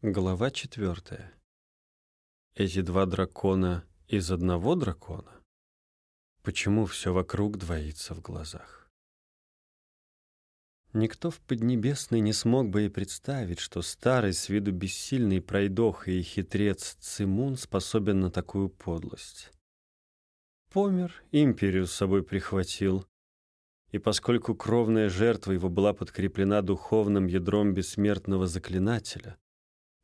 Глава четвертая. Эти два дракона из одного дракона? Почему все вокруг двоится в глазах? Никто в Поднебесной не смог бы и представить, что старый, с виду бессильный пройдоха и хитрец Цимун способен на такую подлость. Помер, империю с собой прихватил, и поскольку кровная жертва его была подкреплена духовным ядром бессмертного заклинателя,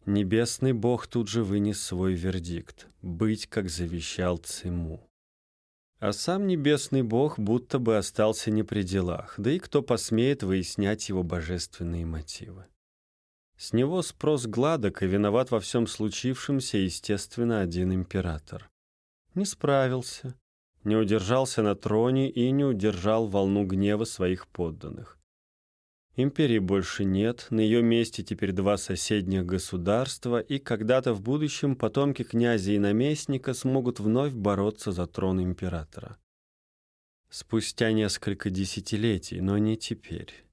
Небесный бог тут же вынес свой вердикт — быть, как завещал Циму. А сам небесный бог будто бы остался не при делах, да и кто посмеет выяснять его божественные мотивы. С него спрос гладок, и виноват во всем случившемся, естественно, один император. Не справился, не удержался на троне и не удержал волну гнева своих подданных. Империи больше нет, на ее месте теперь два соседних государства, и когда-то в будущем потомки князя и наместника смогут вновь бороться за трон императора. Спустя несколько десятилетий, но не теперь.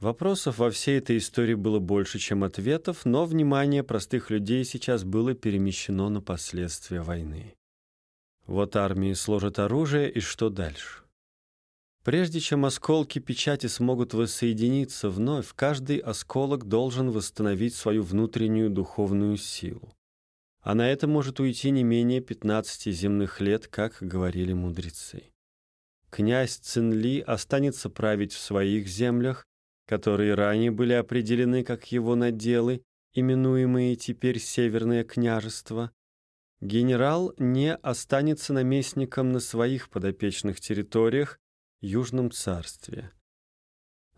Вопросов во всей этой истории было больше, чем ответов, но внимание простых людей сейчас было перемещено на последствия войны. Вот армии сложат оружие, и что дальше? Прежде чем осколки печати смогут воссоединиться вновь, каждый осколок должен восстановить свою внутреннюю духовную силу. А на это может уйти не менее 15 земных лет, как говорили мудрецы. Князь Цинли останется править в своих землях, которые ранее были определены как его наделы, именуемые теперь Северное княжество. Генерал не останется наместником на своих подопечных территориях, Южном царстве.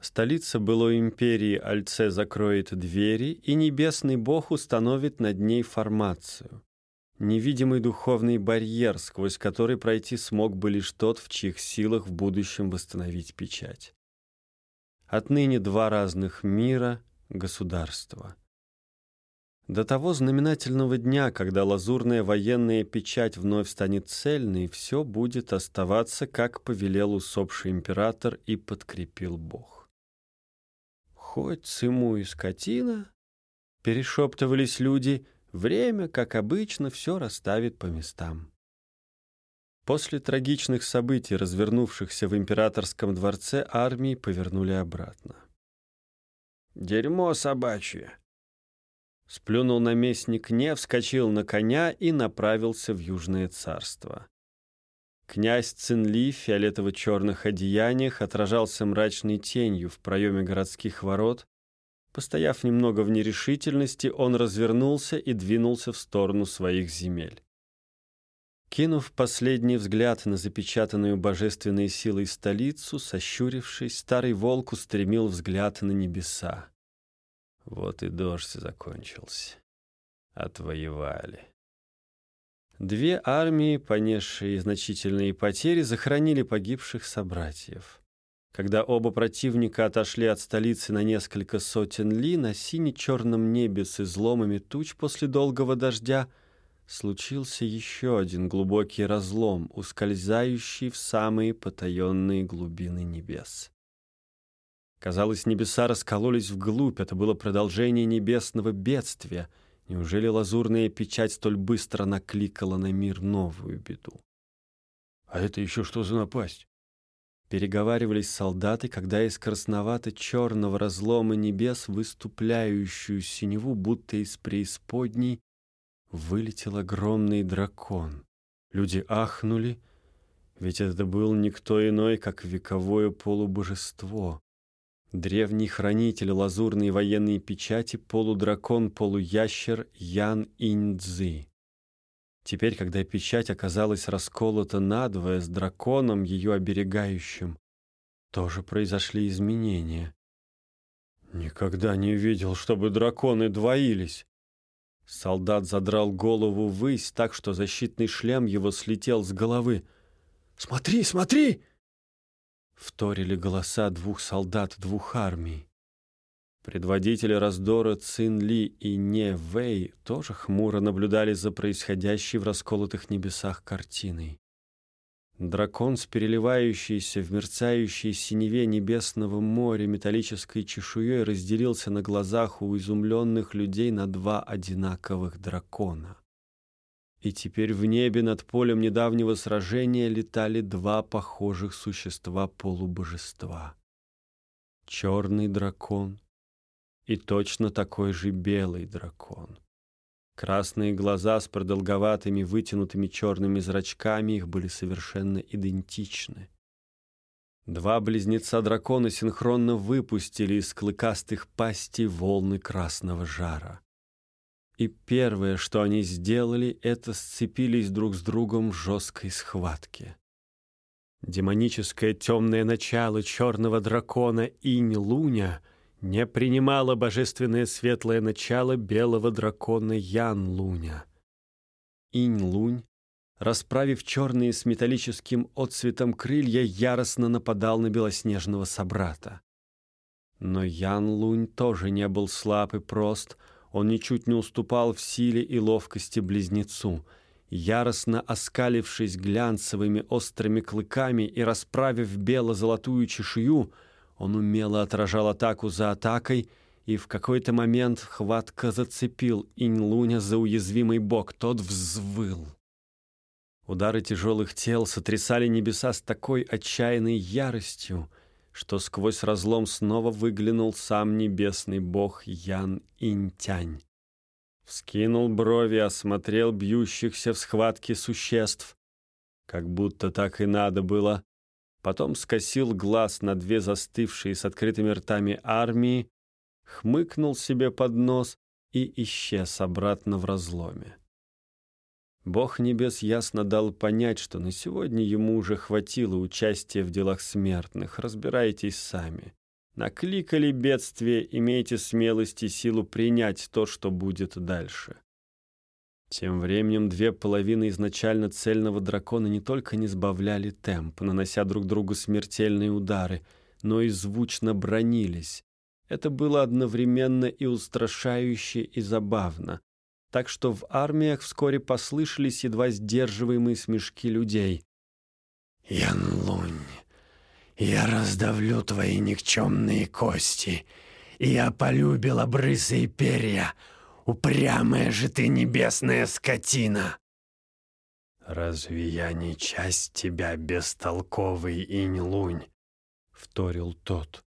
Столица былой империи Альце закроет двери, и небесный бог установит над ней формацию. Невидимый духовный барьер, сквозь который пройти смог бы лишь тот, в чьих силах в будущем восстановить печать. Отныне два разных мира, государства. До того знаменательного дня, когда лазурная военная печать вновь станет цельной, все будет оставаться, как повелел усопший император и подкрепил Бог. Хоть циму и скотина, перешептывались люди, время, как обычно, все расставит по местам. После трагичных событий, развернувшихся в императорском дворце, армии повернули обратно. «Дерьмо собачье!» Сплюнул наместник Не, вскочил на коня и направился в Южное царство. Князь Цинли в фиолетово-черных одеяниях отражался мрачной тенью в проеме городских ворот. Постояв немного в нерешительности, он развернулся и двинулся в сторону своих земель. Кинув последний взгляд на запечатанную божественной силой столицу, сощурившись, старый волк устремил взгляд на небеса. Вот и дождь закончился. Отвоевали. Две армии, понесшие значительные потери, захоронили погибших собратьев. Когда оба противника отошли от столицы на несколько сотен ли, на сине-черном небе с изломами туч после долгого дождя случился еще один глубокий разлом, ускользающий в самые потаенные глубины небес. Казалось, небеса раскололись вглубь, это было продолжение небесного бедствия. Неужели лазурная печать столь быстро накликала на мир новую беду? «А это еще что за напасть?» Переговаривались солдаты, когда из красновато-черного разлома небес, выступляющую синеву, будто из преисподней, вылетел огромный дракон. Люди ахнули, ведь это был никто иной, как вековое полубожество. Древний хранитель лазурной военной печати, полудракон-полуящер Ян Иньцзы. Теперь, когда печать оказалась расколота надвое с драконом, ее оберегающим, тоже произошли изменения. Никогда не видел, чтобы драконы двоились. Солдат задрал голову ввысь так, что защитный шлем его слетел с головы. «Смотри, смотри!» Вторили голоса двух солдат двух армий. Предводители раздора Цин Ли и Не Вэй тоже хмуро наблюдали за происходящей в расколотых небесах картиной. Дракон с переливающейся в мерцающей синеве небесного моря металлической чешуей разделился на глазах у изумленных людей на два одинаковых дракона. И теперь в небе над полем недавнего сражения летали два похожих существа полубожества. Черный дракон и точно такой же белый дракон. Красные глаза с продолговатыми вытянутыми черными зрачками их были совершенно идентичны. Два близнеца-дракона синхронно выпустили из клыкастых пастей волны красного жара. И первое, что они сделали, это сцепились друг с другом в жесткой схватке. Демоническое темное начало черного дракона Инь-Луня — не принимало божественное светлое начало белого дракона Ян-Луня. Инь-Лунь, расправив черные с металлическим отцветом крылья, яростно нападал на белоснежного собрата. Но Ян-Лунь тоже не был слаб и прост, он ничуть не уступал в силе и ловкости близнецу. Яростно оскалившись глянцевыми острыми клыками и расправив бело-золотую чешую — он умело отражал атаку за атакой, и в какой-то момент хватка зацепил Инь-Луня за уязвимый бок. Тот взвыл. Удары тяжелых тел сотрясали небеса с такой отчаянной яростью, что сквозь разлом снова выглянул сам небесный бог Ян Интянь. Вскинул брови, осмотрел бьющихся в схватке существ. Как будто так и надо было потом скосил глаз на две застывшие с открытыми ртами армии, хмыкнул себе под нос и исчез обратно в разломе. Бог небес ясно дал понять, что на сегодня ему уже хватило участия в делах смертных. Разбирайтесь сами. Накликали бедствие, имейте смелость и силу принять то, что будет дальше. Тем временем две половины изначально цельного дракона не только не сбавляли темп, нанося друг другу смертельные удары, но и звучно бронились. Это было одновременно и устрашающе, и забавно. Так что в армиях вскоре послышались едва сдерживаемые смешки людей. «Янлунь, я раздавлю твои никчемные кости, я полюбила брысы и перья, Упрямая же ты небесная скотина!» «Разве я не часть тебя, бестолковый инь-лунь?» — вторил тот.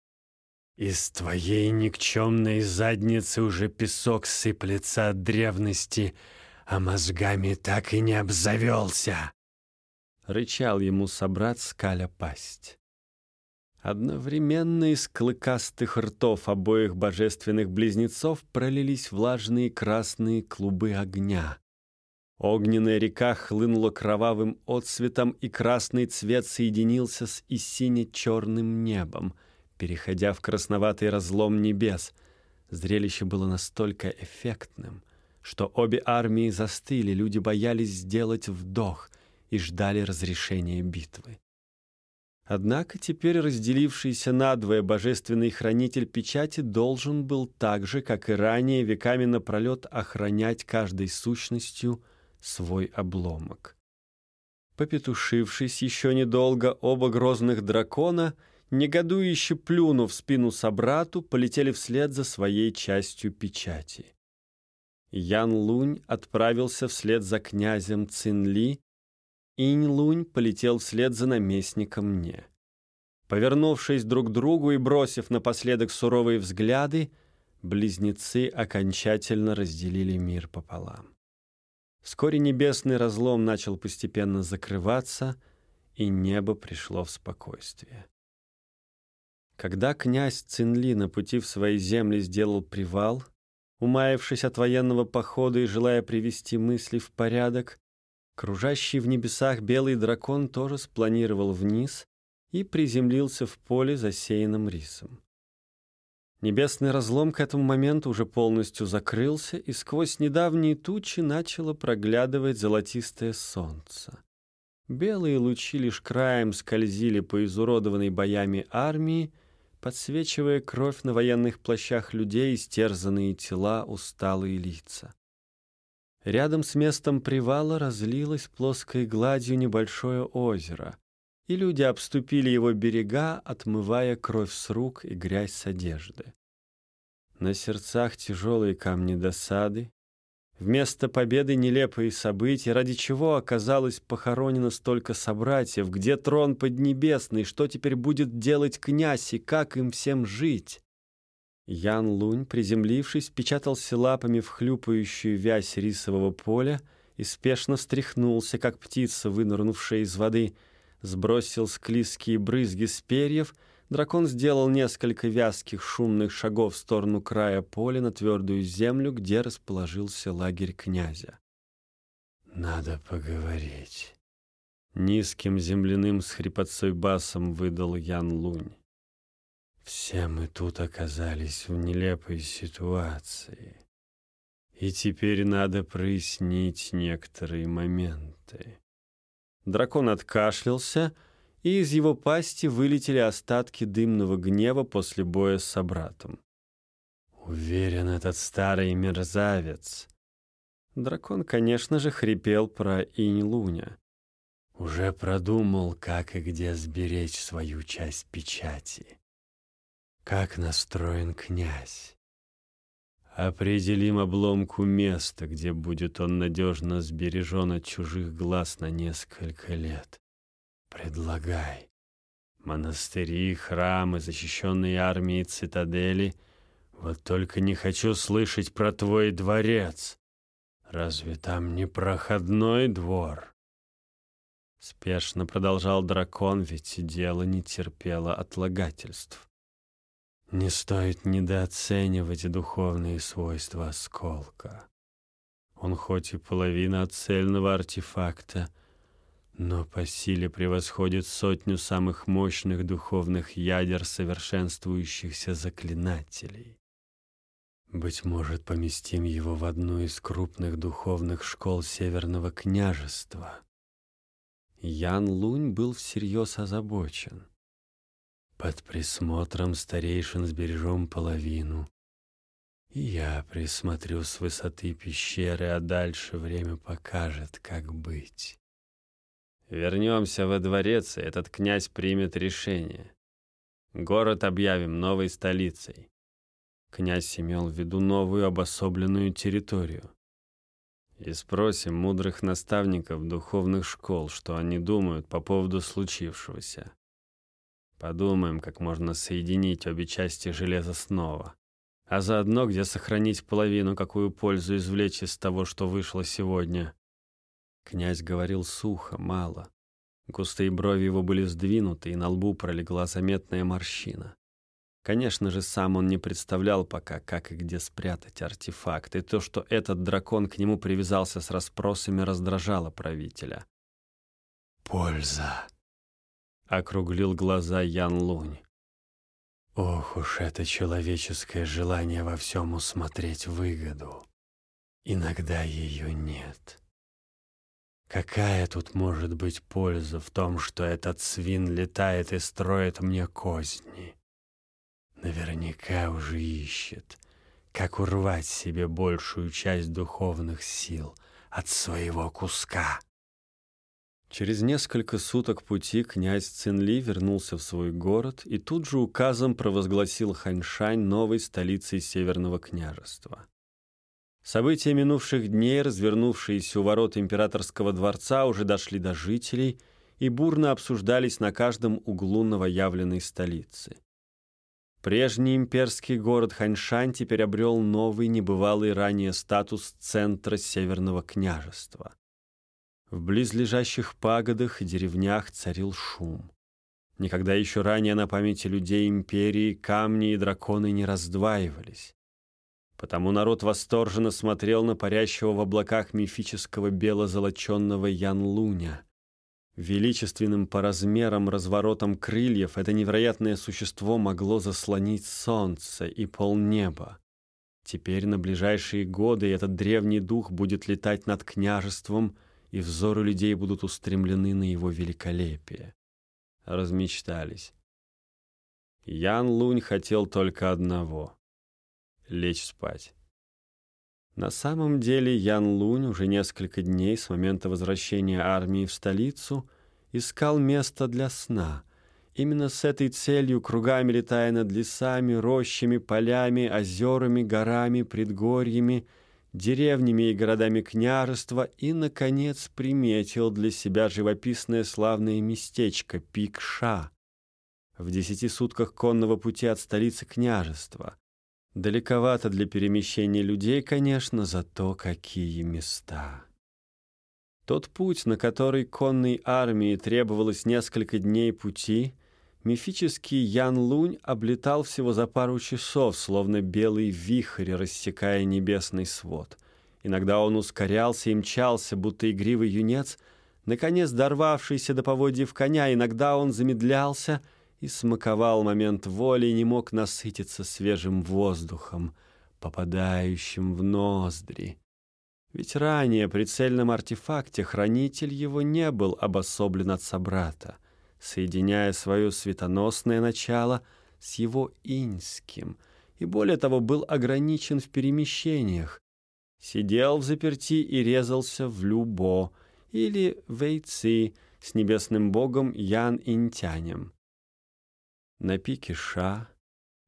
«Из твоей никчемной задницы уже песок сыплется от древности, а мозгами так и не обзавелся!» Рычал ему собрат скаля пасть. Одновременно из клыкастых ртов обоих божественных близнецов пролились влажные красные клубы огня. Огненная река хлынула кровавым отсветом, и красный цвет соединился с и сине-черным небом, переходя в красноватый разлом небес. Зрелище было настолько эффектным, что обе армии застыли, люди боялись сделать вдох и ждали разрешения битвы. Однако теперь разделившийся надвое божественный хранитель печати должен был так же, как и ранее, веками напролет охранять каждой сущностью свой обломок. Попетушившись еще недолго, оба грозных дракона, негодующе плюнув в спину собрату, полетели вслед за своей частью печати. Ян Лунь отправился вслед за князем Цинли, Инь-Лунь полетел вслед за наместником мне. Повернувшись друг к другу и бросив напоследок суровые взгляды, близнецы окончательно разделили мир пополам. Вскоре небесный разлом начал постепенно закрываться, и небо пришло в спокойствие. Когда князь Цинли на пути в свои земли сделал привал, умаявшись от военного похода и желая привести мысли в порядок, Кружащий в небесах белый дракон тоже спланировал вниз и приземлился в поле, засеянном рисом. Небесный разлом к этому моменту уже полностью закрылся, и сквозь недавние тучи начало проглядывать золотистое солнце. Белые лучи лишь краем скользили по изуродованной боями армии, подсвечивая кровь на военных плащах людей, истерзанные тела, усталые лица. Рядом с местом привала разлилось плоской гладью небольшое озеро, и люди обступили его берега, отмывая кровь с рук и грязь с одежды. На сердцах тяжелые камни досады, Вместо победы нелепые события, ради чего оказалось похоронено столько собратьев, где трон поднебесный, что теперь будет делать князь и как им всем жить? Ян Лунь, приземлившись, печатался лапами в хлюпающую вязь рисового поля и спешно встряхнулся, как птица, вынырнувшая из воды, сбросил склизкие брызги с перьев — Дракон сделал несколько вязких шумных шагов в сторону края поля на твердую землю, где расположился лагерь князя. «Надо поговорить», — низким земляным с хрипотцой басом выдал Ян Лунь. «Все мы тут оказались в нелепой ситуации, и теперь надо прояснить некоторые моменты». Дракон откашлялся, — и из его пасти вылетели остатки дымного гнева после боя с собратом. «Уверен, этот старый мерзавец». Дракон, конечно же, хрипел про Инь-Луня. Уже продумал, как и где сберечь свою часть печати. Как настроен князь. Определим обломку места, где будет он надежно сбережен от чужих глаз на несколько лет. Предлагай. Монастыри, храмы, защищенные армией цитадели. Вот только не хочу слышать про твой дворец. Разве там не проходной двор? Спешно продолжал дракон, ведь дело не терпело отлагательств. Не стоит недооценивать духовные свойства осколка. Он хоть и половина цельного артефакта, но по силе превосходит сотню самых мощных духовных ядер совершенствующихся заклинателей. Быть может, поместим его в одну из крупных духовных школ Северного княжества. Ян Лунь был всерьез озабочен. Под присмотром старейшин сбережем половину. И я присмотрю с высоты пещеры, а дальше время покажет, как быть. Вернемся во дворец, и этот князь примет решение. Город объявим новой столицей. Князь имел в виду новую обособленную территорию. И спросим мудрых наставников духовных школ, что они думают по поводу случившегося. Подумаем, как можно соединить обе части железа снова. А заодно, где сохранить половину, какую пользу извлечь из того, что вышло сегодня. Князь говорил сухо, мало. Густые брови его были сдвинуты, и на лбу пролегла заметная морщина. Конечно же, сам он не представлял пока, как и где спрятать артефакт, и то, что этот дракон к нему привязался с расспросами, раздражало правителя. «Польза!» — округлил глаза Ян Лунь. «Ох уж это человеческое желание во всем усмотреть выгоду. Иногда ее нет». Какая тут может быть польза в том, что этот свин летает и строит мне козни? Наверняка уже ищет, как урвать себе большую часть духовных сил от своего куска. Через несколько суток пути князь Цинли вернулся в свой город и тут же указом провозгласил Ханьшань новой столицей Северного княжества. События минувших дней, развернувшиеся у ворот императорского дворца, уже дошли до жителей и бурно обсуждались на каждом углу новоявленной столицы. Прежний имперский город Ханьшань теперь обрел новый, небывалый ранее статус центра Северного княжества. В близлежащих пагодах и деревнях царил шум. Никогда еще ранее на памяти людей империи камни и драконы не раздваивались. Потому народ восторженно смотрел на парящего в облаках мифического бело-золоченного Ян-Луня. Величественным по размерам разворотом крыльев это невероятное существо могло заслонить солнце и полнеба. Теперь на ближайшие годы этот древний дух будет летать над княжеством, и взоры людей будут устремлены на его великолепие. Размечтались. Ян Лунь хотел только одного — лечь спать. На самом деле Ян Лунь уже несколько дней с момента возвращения армии в столицу искал место для сна. Именно с этой целью, кругами летая над лесами, рощами, полями, озерами, горами, предгорьями, деревнями и городами княжества и, наконец, приметил для себя живописное славное местечко Пикша в десяти сутках конного пути от столицы княжества. Далековато для перемещения людей, конечно, зато какие места. Тот путь, на который конной армии требовалось несколько дней пути, мифический Ян Лунь облетал всего за пару часов, словно белый вихрь, рассекая небесный свод. Иногда он ускорялся и мчался, будто игривый юнец, наконец дорвавшийся до поводьев коня, иногда он замедлялся — и смаковал момент воли не мог насытиться свежим воздухом, попадающим в ноздри. Ведь ранее при цельном артефакте хранитель его не был обособлен от собрата, соединяя свое светоносное начало с его иньским, и более того был ограничен в перемещениях, сидел в заперти и резался в любо или вейцы с небесным богом Ян Интянем. На пике ша,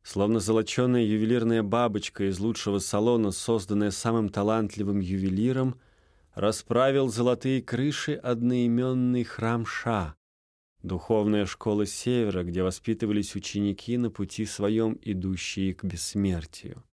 словно золоченая ювелирная бабочка из лучшего салона, созданная самым талантливым ювелиром, расправил золотые крыши одноименный храм Ша, духовная школа Севера, где воспитывались ученики на пути своем, идущие к бессмертию.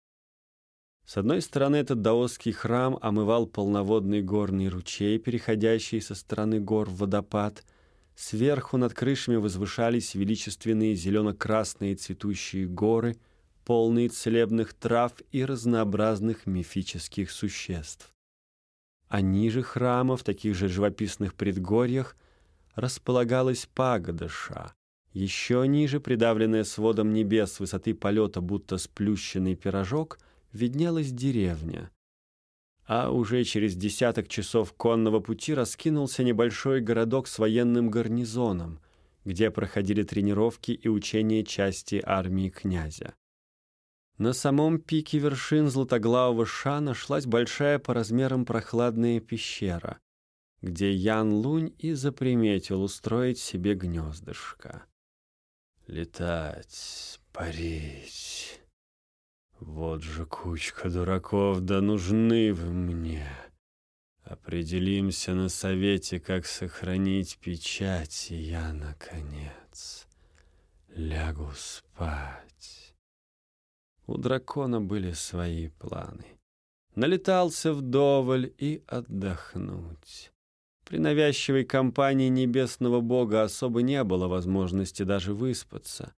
С одной стороны, этот даосский храм омывал полноводный горный ручей, переходящий со стороны гор в водопад — Сверху над крышами возвышались величественные зелено-красные цветущие горы, полные целебных трав и разнообразных мифических существ. А ниже храма, в таких же живописных предгорьях, располагалась пагода Ша. Еще ниже, придавленная сводом небес высоты полета, будто сплющенный пирожок, виднелась деревня — а уже через десяток часов конного пути раскинулся небольшой городок с военным гарнизоном, где проходили тренировки и учения части армии князя. На самом пике вершин Златоглавого Ша нашлась большая по размерам прохладная пещера, где Ян Лунь и заприметил устроить себе гнездышко. «Летать, парить...» Вот же кучка дураков, да нужны вы мне. Определимся на совете, как сохранить печать, и я, наконец, лягу спать. У дракона были свои планы. Налетался вдоволь и отдохнуть. При навязчивой компании небесного бога особо не было возможности даже выспаться.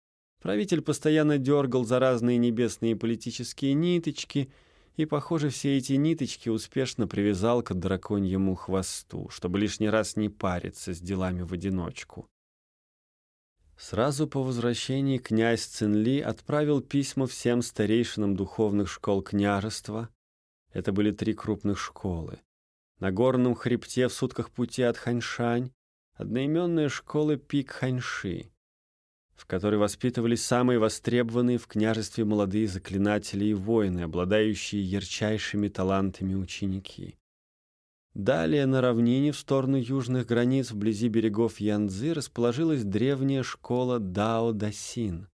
Правитель постоянно дергал за разные небесные политические ниточки, и, похоже, все эти ниточки успешно привязал к драконьему хвосту, чтобы лишний раз не париться с делами в одиночку. Сразу по возвращении князь Цинли отправил письма всем старейшинам духовных школ княжества. Это были три крупных школы. На горном хребте в сутках пути от Ханьшань одноименная школа Пик Ханьши — в которой воспитывались самые востребованные в княжестве молодые заклинатели и воины, обладающие ярчайшими талантами ученики. Далее на равнине в сторону южных границ вблизи берегов Янцзы расположилась древняя школа Дао-Дасин,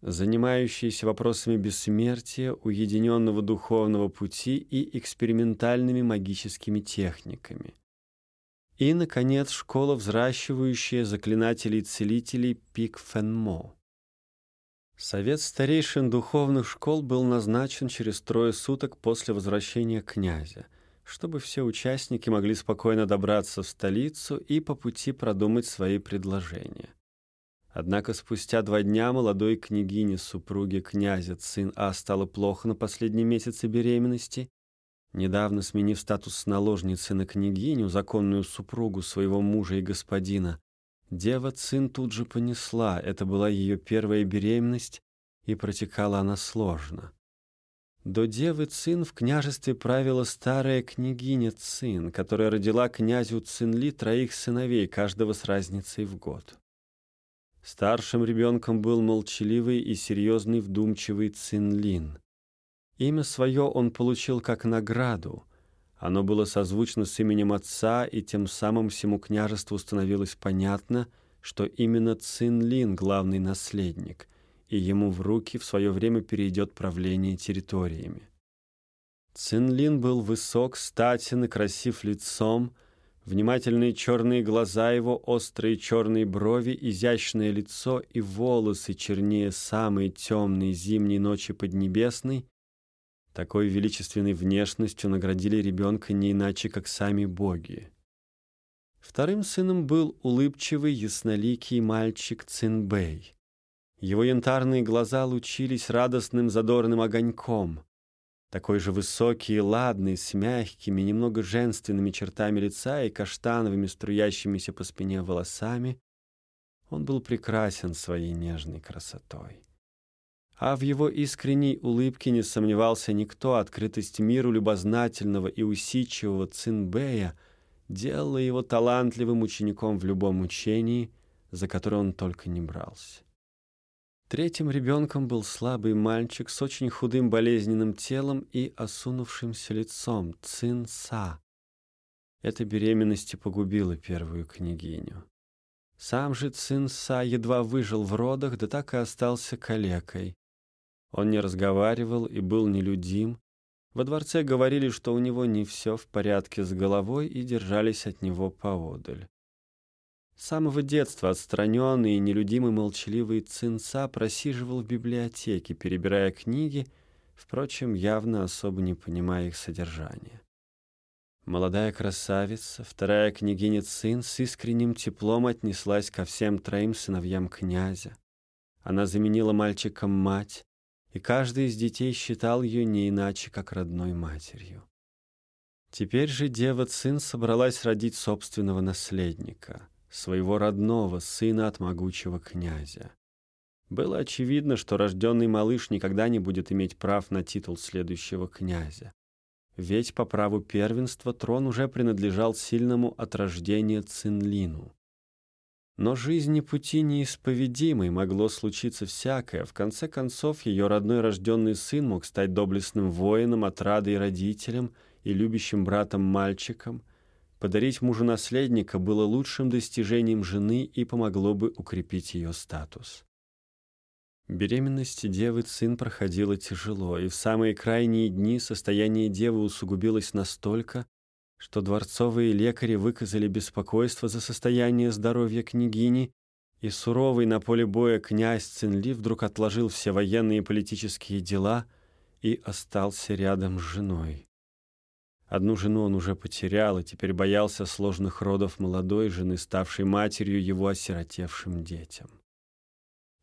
занимающаяся вопросами бессмертия, уединенного духовного пути и экспериментальными магическими техниками. И, наконец, школа, взращивающая заклинателей-целителей Пик Фенмо. Совет старейшин духовных школ был назначен через трое суток после возвращения князя, чтобы все участники могли спокойно добраться в столицу и по пути продумать свои предложения. Однако спустя два дня молодой княгине, супруге князя Цин А, стало плохо на последнем месяце беременности, Недавно сменив статус наложницы на княгиню, законную супругу своего мужа и господина, дева Цин тут же понесла. Это была ее первая беременность, и протекала она сложно. До девы Цин в княжестве правила старая княгиня Цин, которая родила князю Цинли троих сыновей, каждого с разницей в год. Старшим ребенком был молчаливый и серьезный вдумчивый Цинлин. Имя свое он получил как награду. Оно было созвучно с именем отца, и тем самым всему княжеству становилось понятно, что именно Цинлин главный наследник, и ему в руки в свое время перейдет правление территориями. Цинлин был высок, статен и красив лицом, Внимательные черные глаза его, острые черные брови, изящное лицо и волосы чернее самой темной зимней ночи Поднебесной, такой величественной внешностью наградили ребенка не иначе, как сами боги. Вторым сыном был улыбчивый, ясноликий мальчик Цинбэй. Его янтарные глаза лучились радостным задорным огоньком. Такой же высокий и ладный, с мягкими, немного женственными чертами лица и каштановыми струящимися по спине волосами, он был прекрасен своей нежной красотой. А в его искренней улыбке не сомневался никто, открытость миру любознательного и усидчивого Цинбэя делала его талантливым учеником в любом учении, за которое он только не брался. Третьим ребенком был слабый мальчик с очень худым болезненным телом и осунувшимся лицом, Цин Са. Эта беременность и погубила первую княгиню. Сам же Цин Са едва выжил в родах, да так и остался калекой. Он не разговаривал и был нелюдим. Во дворце говорили, что у него не все в порядке с головой и держались от него поодаль. С самого детства отстраненный и нелюдимый молчаливый Цинца просиживал в библиотеке, перебирая книги, впрочем, явно особо не понимая их содержания. Молодая красавица, вторая княгиня Цин, с искренним теплом отнеслась ко всем троим сыновьям князя. Она заменила мальчикам мать, и каждый из детей считал ее не иначе, как родной матерью. Теперь же дева Цин собралась родить собственного наследника — своего родного сына от могучего князя. Было очевидно, что рожденный малыш никогда не будет иметь прав на титул следующего князя. Ведь по праву первенства трон уже принадлежал сильному от рождения Цинлину. Но жизни пути неисповедимой могло случиться всякое. В конце концов, ее родной рожденный сын мог стать доблестным воином, отрадой родителям и любящим братом-мальчиком — Подарить мужу наследника было лучшим достижением жены и помогло бы укрепить ее статус. Беременность девы сын проходила тяжело, и в самые крайние дни состояние девы усугубилось настолько, что дворцовые лекари выказали беспокойство за состояние здоровья княгини, и суровый на поле боя князь Цинли вдруг отложил все военные и политические дела и остался рядом с женой. Одну жену он уже потерял и теперь боялся сложных родов молодой жены, ставшей матерью его осиротевшим детям.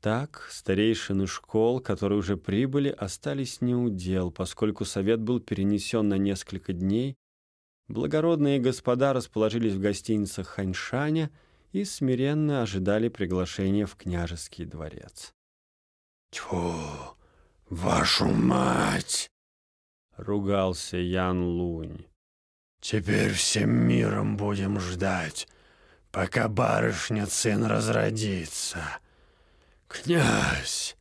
Так старейшины школ, которые уже прибыли, остались неудел, поскольку совет был перенесен на несколько дней. Благородные господа расположились в гостиницах Ханьшаня и смиренно ожидали приглашения в княжеский дворец. «Тьфу, вашу мать!» ругался Ян Лунь. «Теперь всем миром будем ждать, пока барышня сын разродится. Князь,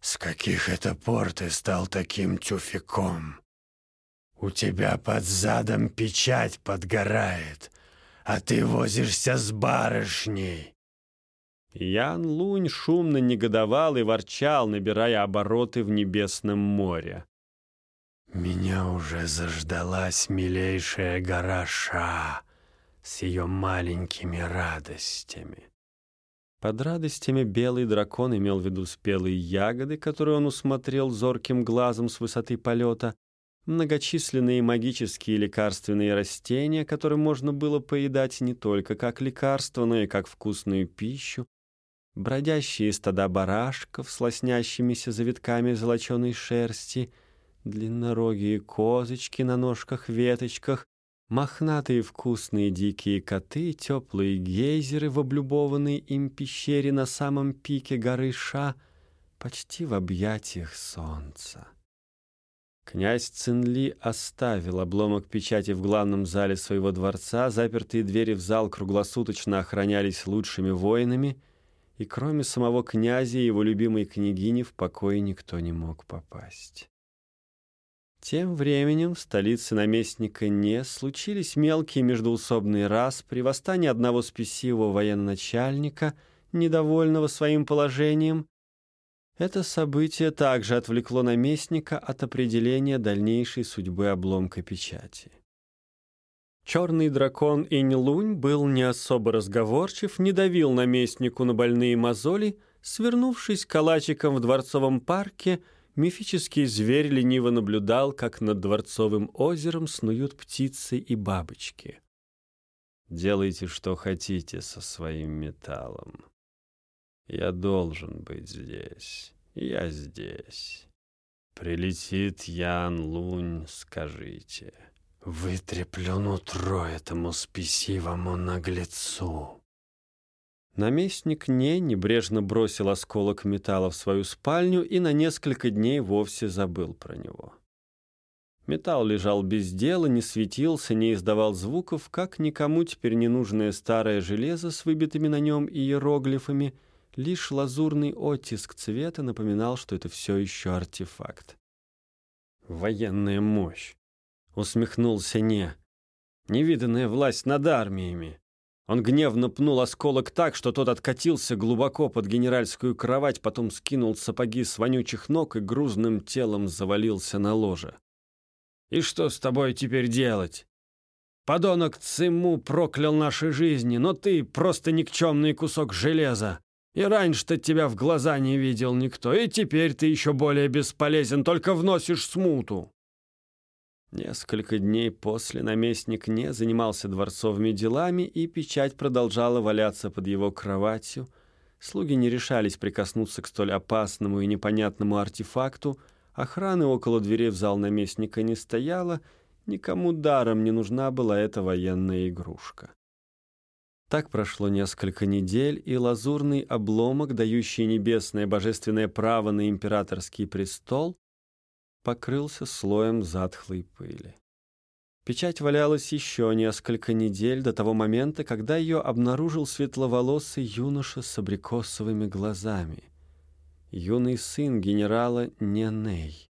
с каких это пор ты стал таким тюфяком? У тебя под задом печать подгорает, а ты возишься с барышней». Ян Лунь шумно негодовал и ворчал, набирая обороты в небесном море. Меня уже заждалась милейшая гора Ша с ее маленькими радостями. Под радостями белый дракон имел в виду спелые ягоды, которые он усмотрел зорким глазом с высоты полета, многочисленные магические лекарственные растения, которые можно было поедать не только как лекарство, но и как вкусную пищу, бродящие стада барашков с лоснящимися завитками золоченой шерсти — длиннорогие козочки на ножках-веточках, мохнатые вкусные дикие коты, теплые гейзеры в облюбованной им пещере на самом пике горы Ша, почти в объятиях солнца. Князь Цинли оставил обломок печати в главном зале своего дворца, запертые двери в зал круглосуточно охранялись лучшими воинами, и кроме самого князя и его любимой княгини в покое никто не мог попасть. Тем временем в столице наместника не случились мелкие междоусобные распри, восстание одного спесивого военачальника, недовольного своим положением. Это событие также отвлекло наместника от определения дальнейшей судьбы обломка печати. Черный дракон Инь-Лунь был не особо разговорчив, не давил наместнику на больные мозоли, свернувшись калачиком в дворцовом парке — Мифический зверь лениво наблюдал, как над дворцовым озером снуют птицы и бабочки. «Делайте, что хотите со своим металлом. Я должен быть здесь. Я здесь. Прилетит Ян Лунь, скажите. Вытреплю нутро этому спесивому наглецу». Наместник Не небрежно бросил осколок металла в свою спальню и на несколько дней вовсе забыл про него. Металл лежал без дела, не светился, не издавал звуков, как никому теперь не нужное старое железо с выбитыми на нем иероглифами, лишь лазурный оттиск цвета напоминал, что это все еще артефакт. «Военная мощь!» — усмехнулся Не. «Невиданная власть над армиями!» Он гневно пнул осколок так, что тот откатился глубоко под генеральскую кровать, потом скинул сапоги с вонючих ног и грузным телом завалился на ложе. «И что с тобой теперь делать? Подонок Циму проклял наши жизни, но ты просто никчемный кусок железа. И раньше-то тебя в глаза не видел никто, и теперь ты еще более бесполезен, только вносишь смуту». Несколько дней после наместник не занимался дворцовыми делами, и печать продолжала валяться под его кроватью. Слуги не решались прикоснуться к столь опасному и непонятному артефакту, охраны около дверей в зал наместника не стояло, никому даром не нужна была эта военная игрушка. Так прошло несколько недель, и лазурный обломок, дающий небесное божественное право на императорский престол, покрылся слоем затхлой пыли. Печать валялась еще несколько недель до того момента, когда ее обнаружил светловолосый юноша с абрикосовыми глазами. Юный сын генерала Неней.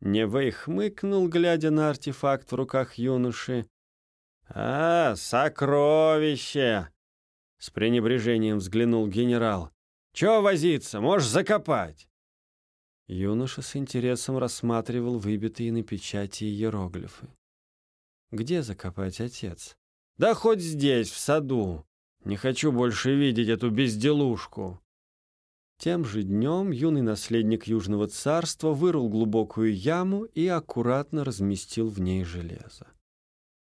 Невей хмыкнул, глядя на артефакт в руках юноши. «А, сокровище!» С пренебрежением взглянул генерал. «Чего возиться? Можешь закопать!» Юноша с интересом рассматривал выбитые на печати иероглифы. «Где закопать отец?» «Да хоть здесь, в саду. Не хочу больше видеть эту безделушку». Тем же днем юный наследник Южного царства вырыл глубокую яму и аккуратно разместил в ней железо.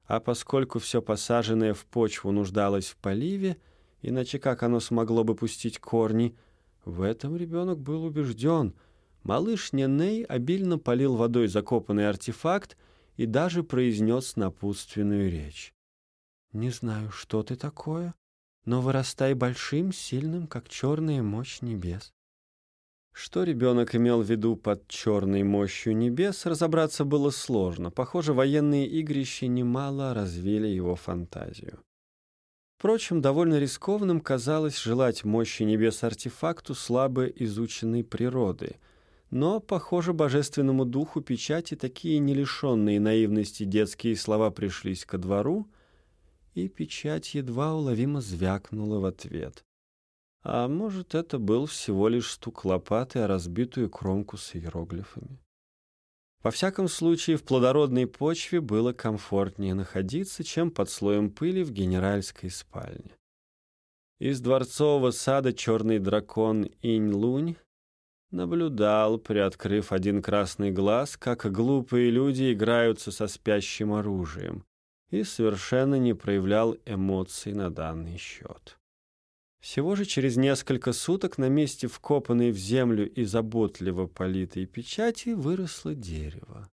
А поскольку все посаженное в почву нуждалось в поливе, иначе как оно смогло бы пустить корни, в этом ребенок был убежден — Малыш Неней обильно полил водой закопанный артефакт и даже произнес напутственную речь. «Не знаю, что ты такое, но вырастай большим, сильным, как черная мощь небес». Что ребенок имел в виду под черной мощью небес, разобраться было сложно. Похоже, военные игрища немало развили его фантазию. Впрочем, довольно рискованным казалось желать мощи небес артефакту слабо изученной природы — но, похоже, божественному духу печати такие нелишенные наивности детские слова пришлись ко двору, и печать едва уловимо звякнула в ответ. А может, это был всего лишь стук лопаты о разбитую кромку с иероглифами. Во всяком случае, в плодородной почве было комфортнее находиться, чем под слоем пыли в генеральской спальне. Из дворцового сада черный дракон Инь-Лунь наблюдал, приоткрыв один красный глаз, как глупые люди играются со спящим оружием, и совершенно не проявлял эмоций на данный счет. Всего же через несколько суток на месте вкопанной в землю и заботливо политой печати выросло дерево.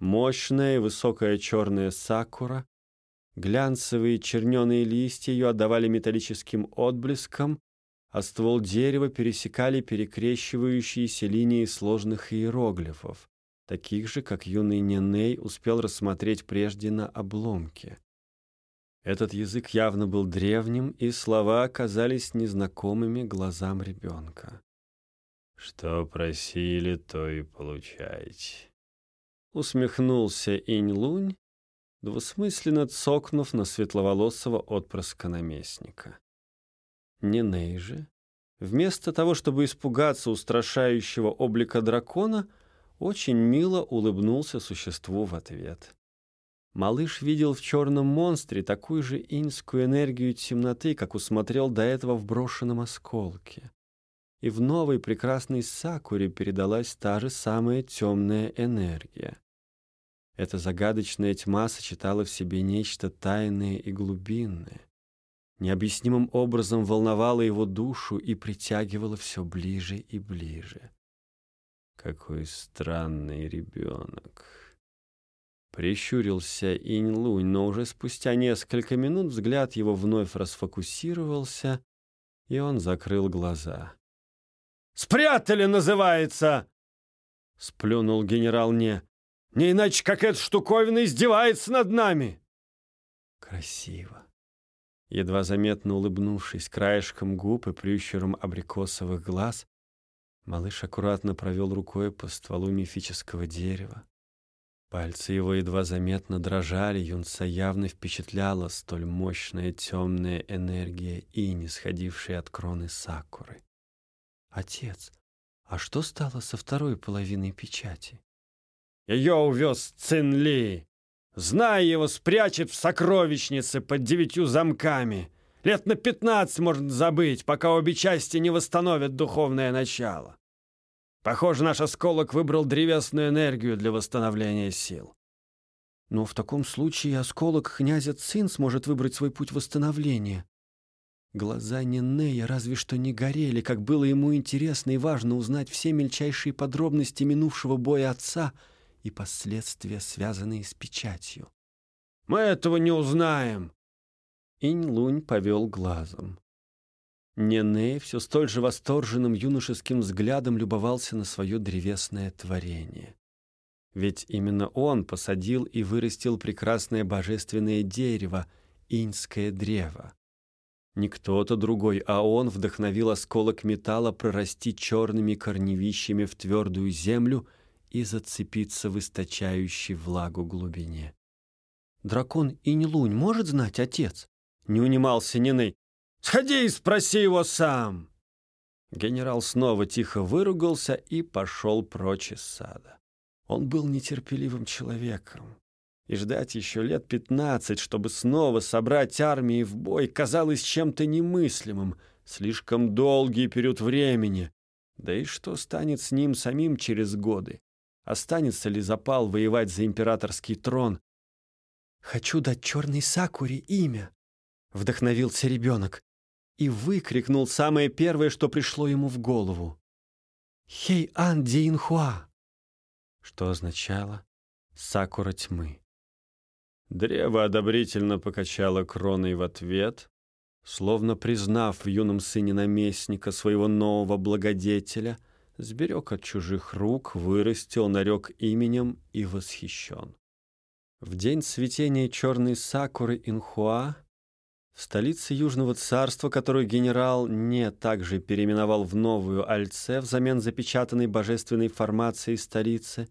Мощная и высокая черная сакура, глянцевые черненые листья ее отдавали металлическим отблеском, а ствол дерева пересекали перекрещивающиеся линии сложных иероглифов, таких же, как юный Неней успел рассмотреть прежде на обломке. Этот язык явно был древним, и слова оказались незнакомыми глазам ребенка. «Что просили, то и получайте. Усмехнулся Инь-Лунь, двусмысленно цокнув на светловолосого отпрыска наместника. Ниней же, вместо того, чтобы испугаться устрашающего облика дракона, очень мило улыбнулся существу в ответ. Малыш видел в черном монстре такую же иньскую энергию темноты, как усмотрел до этого в брошенном осколке. И в новой прекрасной сакуре передалась та же самая темная энергия. Эта загадочная тьма сочетала в себе нечто тайное и глубинное. Необъяснимым образом волновала его душу и притягивала все ближе и ближе. Какой странный ребенок. Прищурился Инь-Лунь, но уже спустя несколько минут взгляд его вновь расфокусировался, и он закрыл глаза. «Спрятали, называется!» — сплюнул генерал Не. «Не иначе, как эта штуковина издевается над нами!» «Красиво!» Едва заметно улыбнувшись краешком губ и прищуром абрикосовых глаз, малыш аккуратно провел рукой по стволу мифического дерева. Пальцы его едва заметно дрожали, юнца явно впечатляла столь мощная темная энергия и не сходившая от кроны сакуры. «Отец, а что стало со второй половиной печати?» «Ее увез Цинли. Зная его, спрячет в сокровищнице под девятью замками. Лет на пятнадцать можно забыть, пока обе части не восстановят духовное начало. Похоже, наш осколок выбрал древесную энергию для восстановления сил. Но в таком случае осколок князя Цин сможет выбрать свой путь восстановления. Глаза Нинея разве что не горели, как было ему интересно и важно узнать все мельчайшие подробности минувшего боя отца и последствия, связанные с печатью. «Мы этого не узнаем!» Инь-Лунь повел глазом. Неней все столь же восторженным юношеским взглядом любовался на свое древесное творение. Ведь именно он посадил и вырастил прекрасное божественное дерево, иньское древо. Не кто-то другой, а он вдохновил осколок металла прорасти черными корневищами в твердую землю и зацепиться в источающей влагу глубине. «Дракон Инь-Лунь может знать, отец?» — не унимался Ниней. Сходи и спроси его сам!» Генерал снова тихо выругался и пошел прочь из сада. Он был нетерпеливым человеком. И ждать еще лет пятнадцать, чтобы снова собрать армии в бой, казалось чем-то немыслимым. Слишком долгий период времени. Да и что станет с ним самим через годы? Останется ли запал воевать за императорский трон? «Хочу дать черной сакуре имя», — вдохновился ребенок и выкрикнул самое первое, что пришло ему в голову. «Хей Ан Диинхуа!» Что означало «Сакура тьмы». Древо одобрительно покачало кроной в ответ, словно признав в юном сыне наместника своего нового благодетеля, сберег от чужих рук, вырастил, нарек именем и восхищен. В день цветения черной сакуры Инхуа в столице Южного царства, которую генерал не также переименовал в новую Альце взамен запечатанной божественной формации столицы,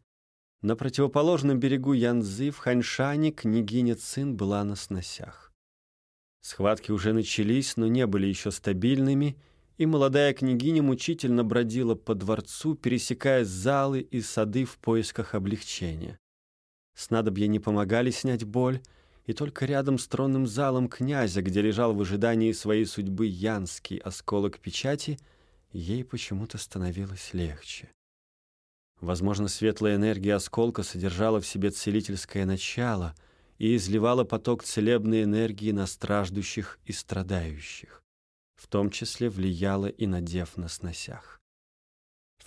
на противоположном берегу Янзы в Ханьшане княгиня Цин была на сносях. Схватки уже начались, но не были еще стабильными, и молодая княгиня мучительно бродила по дворцу, пересекая залы и сады в поисках облегчения. Снадобья не помогали снять боль, и только рядом с тронным залом князя, где лежал в ожидании своей судьбы янский осколок печати, ей почему-то становилось легче. Возможно, светлая энергия осколка содержала в себе целительское начало и изливала поток целебной энергии на страждущих и страдающих, в том числе влияла и на дев на сносях.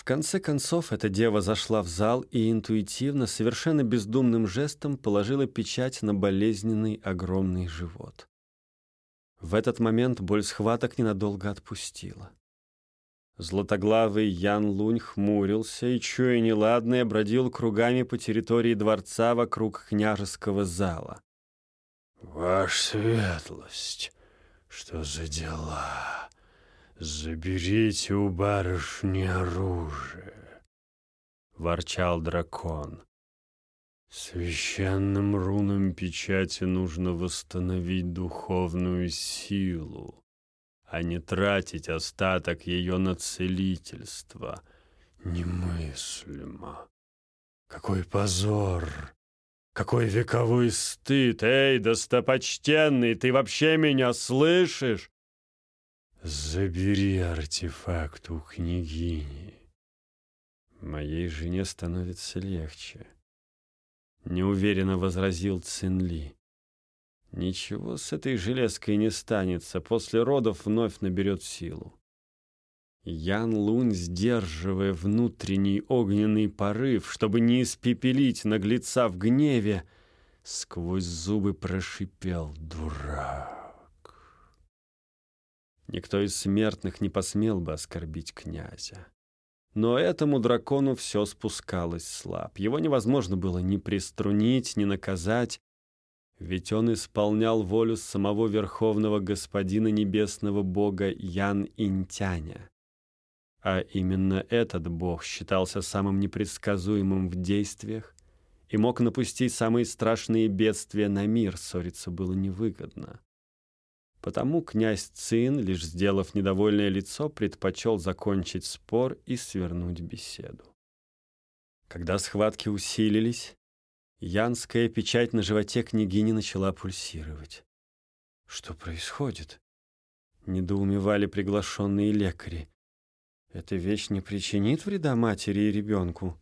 В конце концов, эта дева зашла в зал и интуитивно, совершенно бездумным жестом положила печать на болезненный огромный живот. В этот момент боль схваток ненадолго отпустила. Златоглавый Ян Лунь хмурился и, чуя неладное, бродил кругами по территории дворца вокруг княжеского зала. «Ваша светлость, что за дела?» «Заберите у барышни оружие», — ворчал дракон. Священным рунам печати нужно восстановить духовную силу, а не тратить остаток ее на целительство. Немыслимо. Какой позор! Какой вековой стыд! Эй, достопочтенный, ты вообще меня слышишь? Забери артефакт у княгини. Моей жене становится легче неуверенно возразил Цинли. Ничего с этой железкой не станется, после родов вновь наберет силу. Ян Лунь, сдерживая внутренний огненный порыв, чтобы не испепелить наглеца в гневе, сквозь зубы прошипел «Дурак!». Никто из смертных не посмел бы оскорбить князя. Но этому дракону все спускалось слаб. Его невозможно было ни приструнить, ни наказать, ведь он исполнял волю самого верховного господина небесного бога Ян Интяня. А именно этот бог считался самым непредсказуемым в действиях и мог напустить самые страшные бедствия на мир, ссориться было невыгодно. Потому князь Цин, лишь сделав недовольное лицо, предпочел закончить спор и свернуть беседу. Когда схватки усилились, янская печать на животе княгини начала пульсировать. «Что происходит?» — недоумевали приглашенные лекари. «Эта вещь не причинит вреда матери и ребенку?»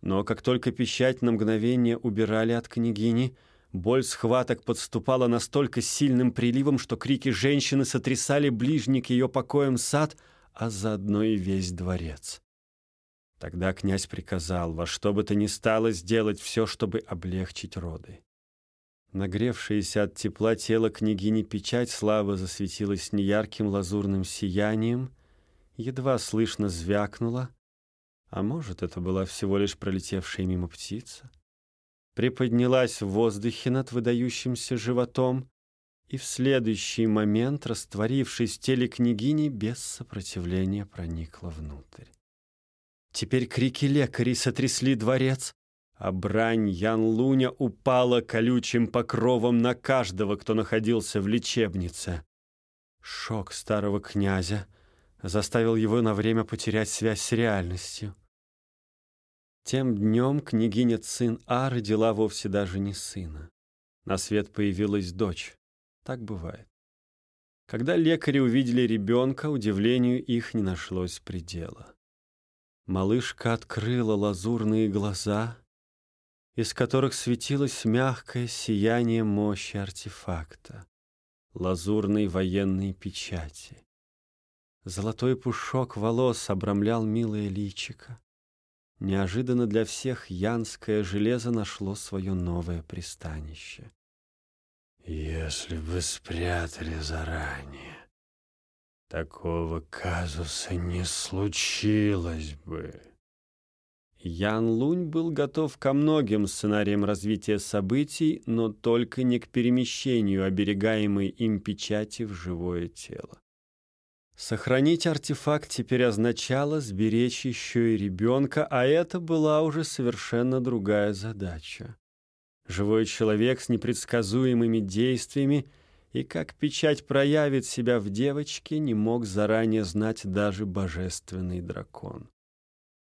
Но как только печать на мгновение убирали от княгини — Боль схваток подступала настолько сильным приливом, что крики женщины сотрясали ближний к ее покоям сад, а заодно и весь дворец. Тогда князь приказал во что бы то ни стало сделать все, чтобы облегчить роды. Нагревшаяся от тепла тело княгини печать слабо засветилась неярким лазурным сиянием, едва слышно звякнула, а может, это была всего лишь пролетевшая мимо птица приподнялась в воздухе над выдающимся животом и в следующий момент, растворившись в теле княгини, без сопротивления проникла внутрь. Теперь крики лекарей сотрясли дворец, а брань Ян Луня упала колючим покровом на каждого, кто находился в лечебнице. Шок старого князя заставил его на время потерять связь с реальностью. Тем днем княгиня Цин-А родила вовсе даже не сына. На свет появилась дочь. Так бывает. Когда лекари увидели ребенка, удивлению их не нашлось предела. Малышка открыла лазурные глаза, из которых светилось мягкое сияние мощи артефакта, лазурной военной печати. Золотой пушок волос обрамлял милое личико. Неожиданно для всех янское железо нашло свое новое пристанище. Если бы спрятали заранее, такого казуса не случилось бы. Ян Лунь был готов ко многим сценариям развития событий, но только не к перемещению оберегаемой им печати в живое тело. Сохранить артефакт теперь означало сберечь еще и ребенка, а это была уже совершенно другая задача. Живой человек с непредсказуемыми действиями и как печать проявит себя в девочке, не мог заранее знать даже божественный дракон.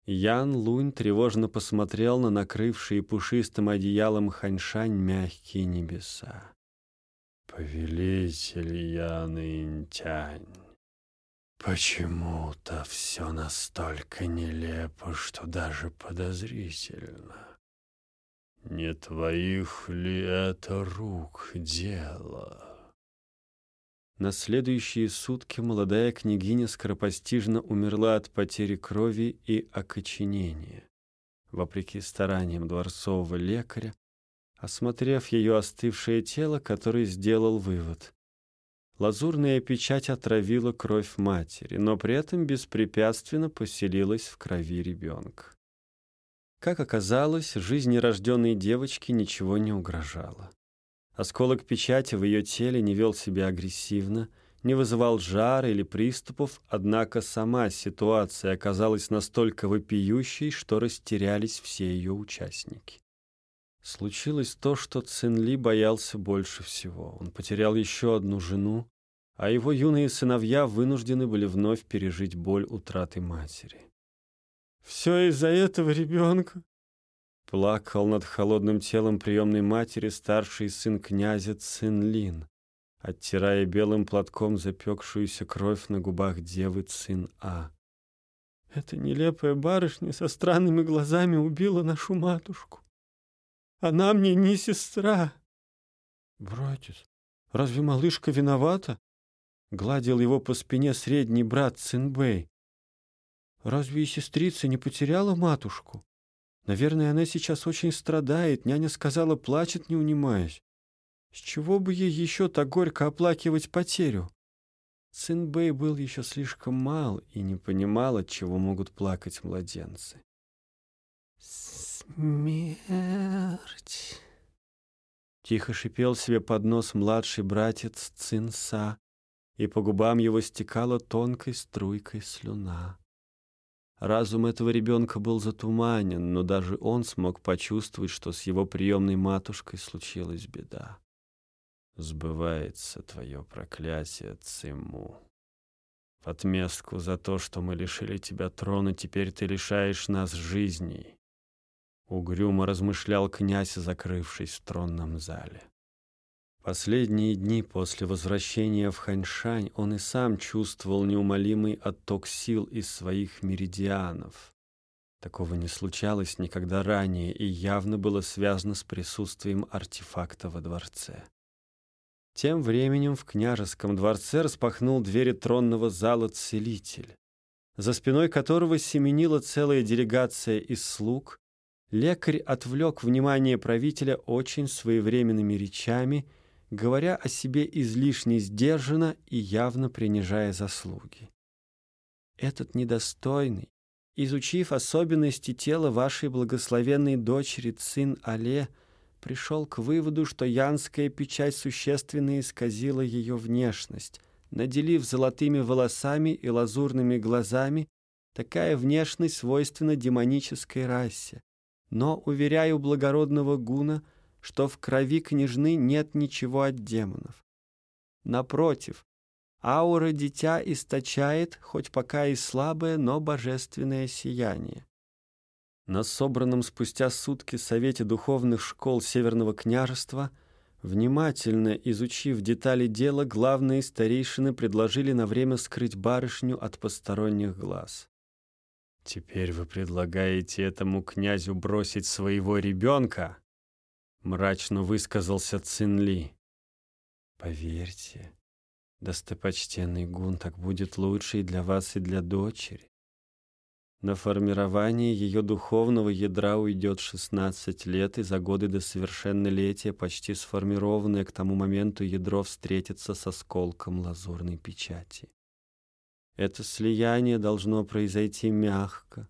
Ян Лунь тревожно посмотрел на накрывшие пушистым одеялом ханьшань мягкие небеса. «Повелитель Ян Интянь, Почему-то все настолько нелепо, что даже подозрительно. Не твоих ли это рук дело? На следующие сутки молодая княгиня скоропостижно умерла от потери крови и окоченения. Вопреки стараниям дворцового лекаря, осмотрев ее остывшее тело, который сделал вывод. Лазурная печать отравила кровь матери, но при этом беспрепятственно поселилась в крови ребенка. Как оказалось, жизни рожденной девочки ничего не угрожало. Осколок печати в ее теле не вел себя агрессивно, не вызывал жара или приступов, однако сама ситуация оказалась настолько вопиющей, что растерялись все ее участники. Случилось то, что Цинли боялся больше всего. Он потерял еще одну жену, а его юные сыновья вынуждены были вновь пережить боль утраты матери. «Все из-за этого ребенка!» Плакал над холодным телом приемной матери старший сын князя Цинлин, оттирая белым платком запекшуюся кровь на губах девы Цин А. «Эта нелепая барышня со странными глазами убила нашу матушку. Она мне не сестра!» «Братец, разве малышка виновата?» Гладил его по спине средний брат Цинбэй. Разве и сестрица не потеряла матушку? Наверное, она сейчас очень страдает. Няня сказала, плачет, не унимаясь. С чего бы ей еще так горько оплакивать потерю? Цинбэй был еще слишком мал и не понимал, от чего могут плакать младенцы. «Смерть!» Тихо шипел себе под нос младший братец Цинса, и по губам его стекала тонкой струйкой слюна. Разум этого ребенка был затуманен, но даже он смог почувствовать, что с его приемной матушкой случилась беда. «Сбывается твое проклятие, Циму. В отместку за то, что мы лишили тебя трона, теперь ты лишаешь нас жизней», — угрюмо размышлял князь, закрывшись в тронном зале. Последние дни после возвращения в Ханьшань он и сам чувствовал неумолимый отток сил из своих меридианов. Такого не случалось никогда ранее и явно было связано с присутствием артефакта во дворце. Тем временем в княжеском дворце распахнул двери тронного зала целитель, за спиной которого семенила целая делегация из слуг. Лекарь отвлек внимание правителя очень своевременными речами — говоря о себе излишне сдержанно и явно принижая заслуги. Этот недостойный, изучив особенности тела вашей благословенной дочери Цин Але, пришел к выводу, что янская печать существенно исказила ее внешность, наделив золотыми волосами и лазурными глазами, такая внешность свойственна демонической расе. Но, уверяю благородного гуна, что в крови княжны нет ничего от демонов. Напротив, аура дитя источает, хоть пока и слабое, но божественное сияние. На собранном спустя сутки Совете духовных школ Северного княжества, внимательно изучив детали дела, главные старейшины предложили на время скрыть барышню от посторонних глаз. «Теперь вы предлагаете этому князю бросить своего ребенка?» мрачно высказался Цинли. Поверьте, достопочтенный гун, так будет лучше и для вас, и для дочери. На формирование ее духовного ядра уйдет 16 лет, и за годы до совершеннолетия почти сформированное к тому моменту ядро встретится с осколком лазурной печати. Это слияние должно произойти мягко,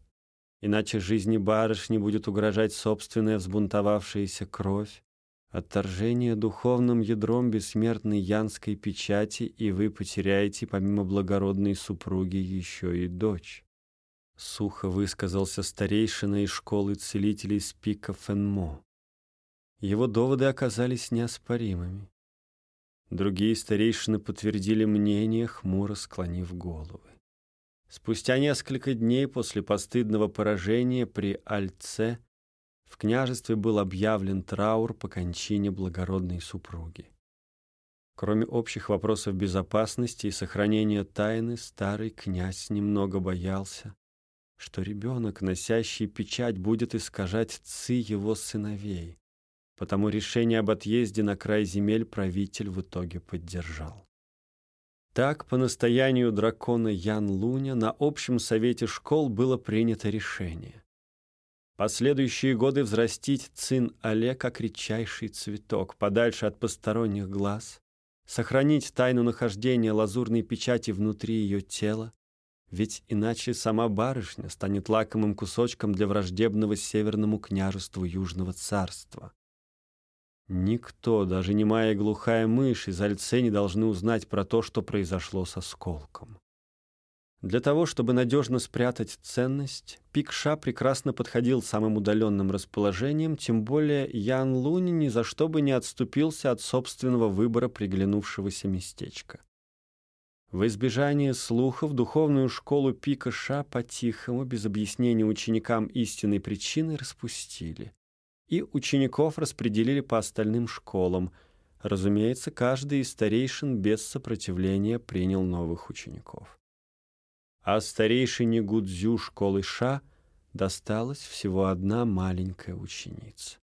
иначе жизни барышни будет угрожать собственная взбунтовавшаяся кровь, отторжение духовным ядром бессмертной янской печати, и вы потеряете помимо благородной супруги еще и дочь. Сухо высказался старейшина из школы целителей Спика Фенмо. Его доводы оказались неоспоримыми. Другие старейшины подтвердили мнение, хмуро склонив головы. Спустя несколько дней после постыдного поражения при Альце в княжестве был объявлен траур по кончине благородной супруги. Кроме общих вопросов безопасности и сохранения тайны, старый князь немного боялся, что ребенок, носящий печать, будет искажать ци его сыновей. Потому решение об отъезде на край земель правитель в итоге поддержал. Так, по настоянию дракона Ян Луня, на общем совете школ было принято решение. Последующие годы взрастить Цин Але как редчайший цветок, подальше от посторонних глаз, сохранить тайну нахождения лазурной печати внутри ее тела, ведь иначе сама барышня станет лакомым кусочком для враждебного северному княжеству Южного царства. Никто, даже немая глухая мышь из Альце не должны узнать про то, что произошло со сколком. Для того, чтобы надежно спрятать ценность, Пикша прекрасно подходил самым удаленным расположением, тем более Ян Лунь ни за что бы не отступился от собственного выбора приглянувшегося местечка. В избежание слухов духовную школу Пика Ша по-тихому, без объяснения ученикам истинной причины, распустили. И учеников распределили по остальным школам. Разумеется, каждый из старейшин без сопротивления принял новых учеников а старейшине Гудзю школы Ша досталась всего одна маленькая ученица.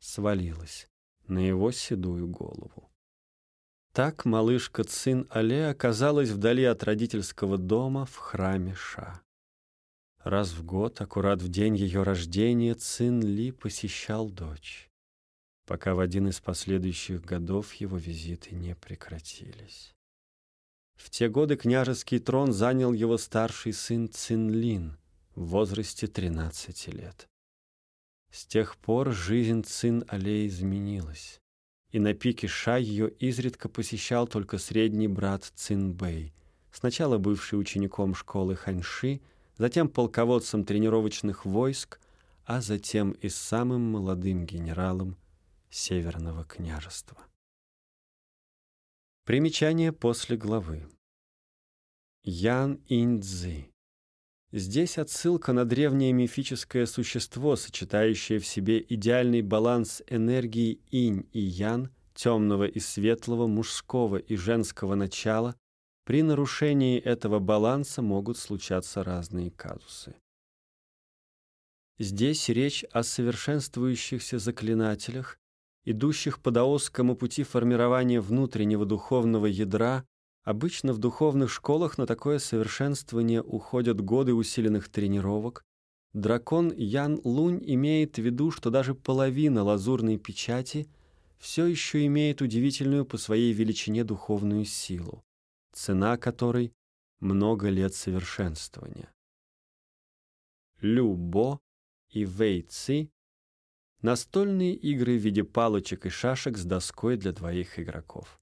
Свалилась на его седую голову. Так малышка Цин Але оказалась вдали от родительского дома в храме Ша. Раз в год, аккурат в день ее рождения, Цин Ли посещал дочь, пока в один из последующих годов его визиты не прекратились. В те годы княжеский трон занял его старший сын Цинлин в возрасте 13 лет. С тех пор жизнь Цин Аллеи изменилась, и на пике Ша ее изредка посещал только средний брат Цин Бэй, сначала бывший учеником школы Ханьши, затем полководцем тренировочных войск, а затем и самым молодым генералом Северного княжества. Примечание после главы. Ян Иньцзы. Здесь отсылка на древнее мифическое существо, сочетающее в себе идеальный баланс энергии инь и ян, темного и светлого, мужского и женского начала. При нарушении этого баланса могут случаться разные казусы. Здесь речь о совершенствующихся заклинателях, идущих по даосскому пути формирования внутреннего духовного ядра, обычно в духовных школах на такое совершенствование уходят годы усиленных тренировок, дракон Ян Лунь имеет в виду, что даже половина лазурной печати все еще имеет удивительную по своей величине духовную силу, цена которой — много лет совершенствования. Любо и Вэй Ци Настольные игры в виде палочек и шашек с доской для двоих игроков.